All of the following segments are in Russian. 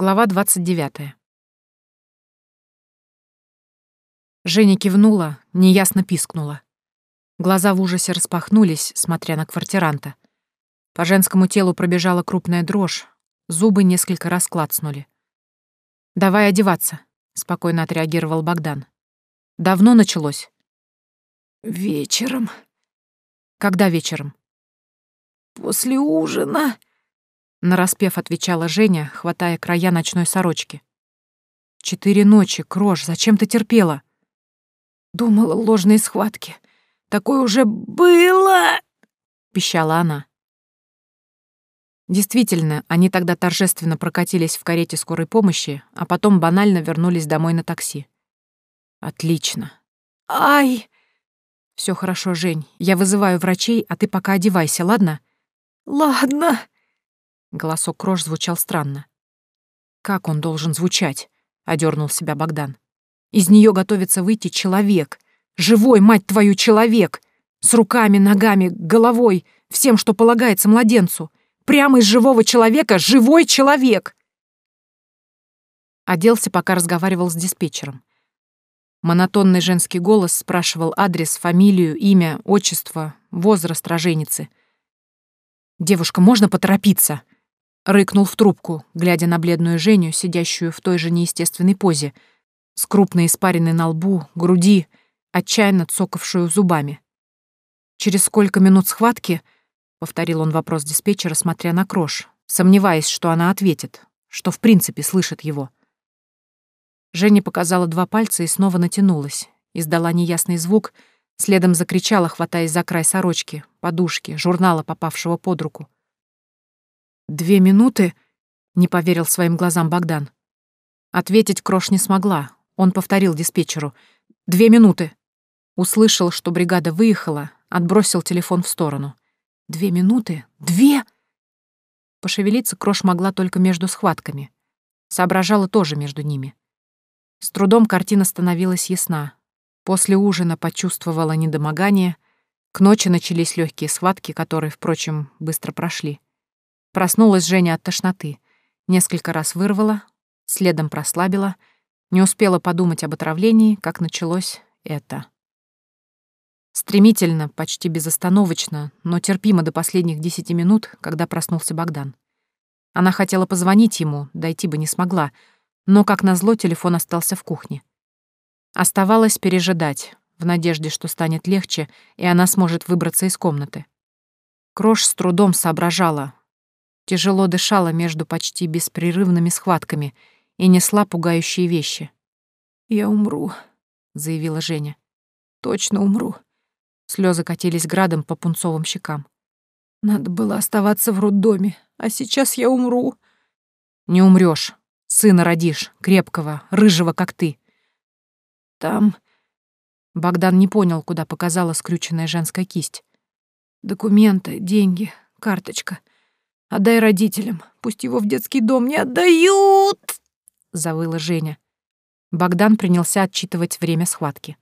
Глава 29. Женя кивнула, неясно пискнула. Глаза в ужасе распахнулись, смотря на квартиранта. По женскому телу пробежала крупная дрожь, зубы несколько раз клацнули. «Давай одеваться», — спокойно отреагировал Богдан. «Давно началось?» «Вечером». «Когда вечером?» «После ужина», Нараспев отвечала Женя, хватая края ночной сорочки. «Четыре ночи, Крош, зачем ты терпела?» «Думала, ложные схватки. Такое уже было!» — пищала она. Действительно, они тогда торжественно прокатились в карете скорой помощи, а потом банально вернулись домой на такси. «Отлично». «Ай!» Все хорошо, Жень. Я вызываю врачей, а ты пока одевайся, ладно?» «Ладно», Голосок Крош звучал странно. «Как он должен звучать?» — одернул себя Богдан. «Из нее готовится выйти человек. Живой, мать твою, человек! С руками, ногами, головой, всем, что полагается младенцу. Прямо из живого человека живой человек!» Оделся, пока разговаривал с диспетчером. Монотонный женский голос спрашивал адрес, фамилию, имя, отчество, возраст роженицы. «Девушка, можно поторопиться?» Рыкнул в трубку, глядя на бледную Женю, сидящую в той же неестественной позе, с крупной испариной на лбу, груди, отчаянно цокавшую зубами. «Через сколько минут схватки?» — повторил он вопрос диспетчера, смотря на Крош, сомневаясь, что она ответит, что в принципе слышит его. Женя показала два пальца и снова натянулась, издала неясный звук, следом закричала, хватаясь за край сорочки, подушки, журнала, попавшего под руку. «Две минуты?» — не поверил своим глазам Богдан. Ответить Крош не смогла. Он повторил диспетчеру. «Две минуты!» Услышал, что бригада выехала, отбросил телефон в сторону. «Две минуты? Две?» Пошевелиться Крош могла только между схватками. Соображала тоже между ними. С трудом картина становилась ясна. После ужина почувствовала недомогание. К ночи начались легкие схватки, которые, впрочем, быстро прошли. Проснулась Женя от тошноты. Несколько раз вырвала, следом прослабила. Не успела подумать об отравлении, как началось это. Стремительно, почти безостановочно, но терпимо до последних десяти минут, когда проснулся Богдан. Она хотела позвонить ему, дойти бы не смогла, но, как назло, телефон остался в кухне. Оставалось пережидать, в надежде, что станет легче, и она сможет выбраться из комнаты. Крош с трудом соображала, тяжело дышала между почти беспрерывными схватками и несла пугающие вещи. «Я умру», — заявила Женя. «Точно умру». Слезы катились градом по пунцовым щекам. «Надо было оставаться в роддоме, а сейчас я умру». «Не умрёшь. Сына родишь, крепкого, рыжего, как ты». «Там...» Богдан не понял, куда показала скрюченная женская кисть. «Документы, деньги, карточка. Отдай родителям. Пусть его в детский дом не отдают!» — завыла Женя. Богдан принялся отчитывать время схватки.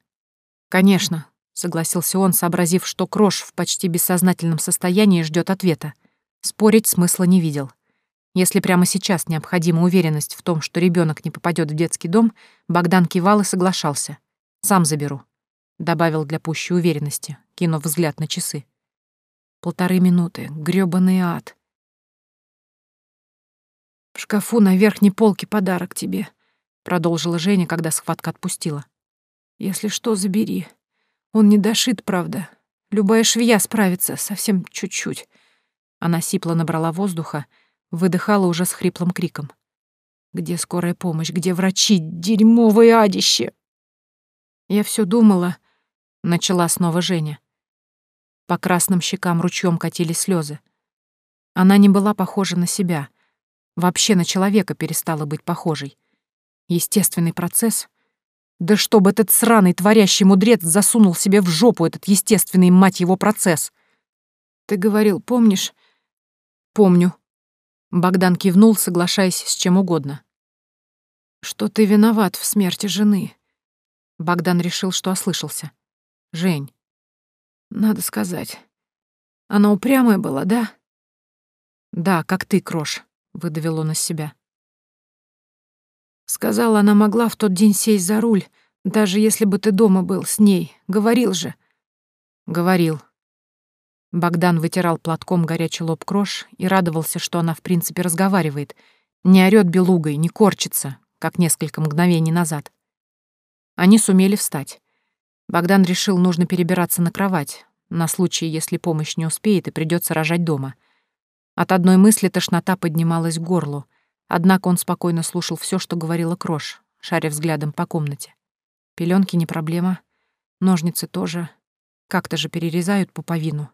«Конечно», — согласился он, сообразив, что Крош в почти бессознательном состоянии ждет ответа. Спорить смысла не видел. Если прямо сейчас необходима уверенность в том, что ребенок не попадет в детский дом, Богдан кивал и соглашался. «Сам заберу», — добавил для пущей уверенности, кинув взгляд на часы. «Полторы минуты. грёбаный ад. «В шкафу на верхней полке подарок тебе», — продолжила Женя, когда схватка отпустила. «Если что, забери. Он не дошит, правда. Любая швея справится, совсем чуть-чуть». Она сипло набрала воздуха, выдыхала уже с хриплым криком. «Где скорая помощь? Где врачи? Дерьмовое адище!» «Я все думала», — начала снова Женя. По красным щекам ручьем катились слезы. Она не была похожа на себя — Вообще на человека перестала быть похожей. Естественный процесс. Да чтобы этот сраный творящий мудрец засунул себе в жопу этот естественный, мать его, процесс. Ты говорил, помнишь? Помню. Богдан кивнул, соглашаясь с чем угодно. Что ты виноват в смерти жены. Богдан решил, что ослышался. Жень. Надо сказать. Она упрямая была, да? Да, как ты, Крош выдавил он из себя. Сказала, она могла в тот день сесть за руль, даже если бы ты дома был с ней. Говорил же. Говорил. Богдан вытирал платком горячий лоб крош и радовался, что она в принципе разговаривает. Не орёт белугой, не корчится, как несколько мгновений назад. Они сумели встать. Богдан решил, нужно перебираться на кровать, на случай, если помощь не успеет и придется рожать дома. От одной мысли тошнота поднималась к горлу, однако он спокойно слушал все, что говорила Крош, шаря взглядом по комнате. Пеленки не проблема, ножницы тоже. Как-то же перерезают пуповину.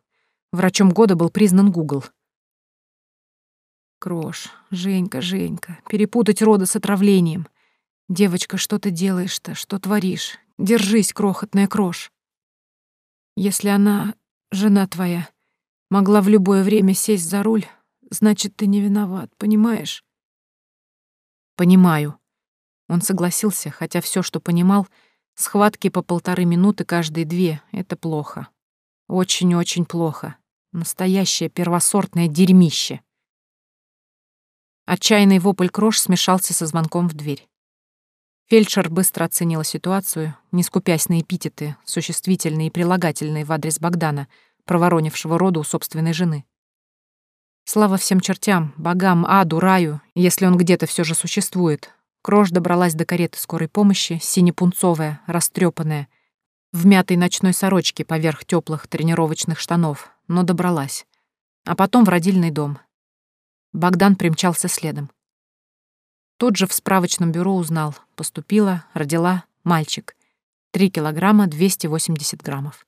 Врачом года был признан Гугл. Крош, Женька, Женька, перепутать роды с отравлением. Девочка, что ты делаешь-то, что творишь? Держись, крохотная крош. Если она, жена твоя, могла в любое время сесть за руль, значит, ты не виноват, понимаешь? Понимаю. Он согласился, хотя все, что понимал, схватки по полторы минуты каждые две — это плохо. Очень-очень плохо. Настоящее первосортное дерьмище. Отчаянный вопль крош смешался со звонком в дверь. Фельдшер быстро оценила ситуацию, не скупясь на эпитеты, существительные и прилагательные в адрес Богдана, проворонившего роду у собственной жены. Слава всем чертям, богам, аду, раю, если он где-то все же существует. Крош добралась до кареты скорой помощи, синепунцовая, растрепанная, в мятой ночной сорочке поверх теплых тренировочных штанов, но добралась. А потом в родильный дом. Богдан примчался следом. Тут же в справочном бюро узнал. Поступила, родила, мальчик. Три килограмма 280 граммов.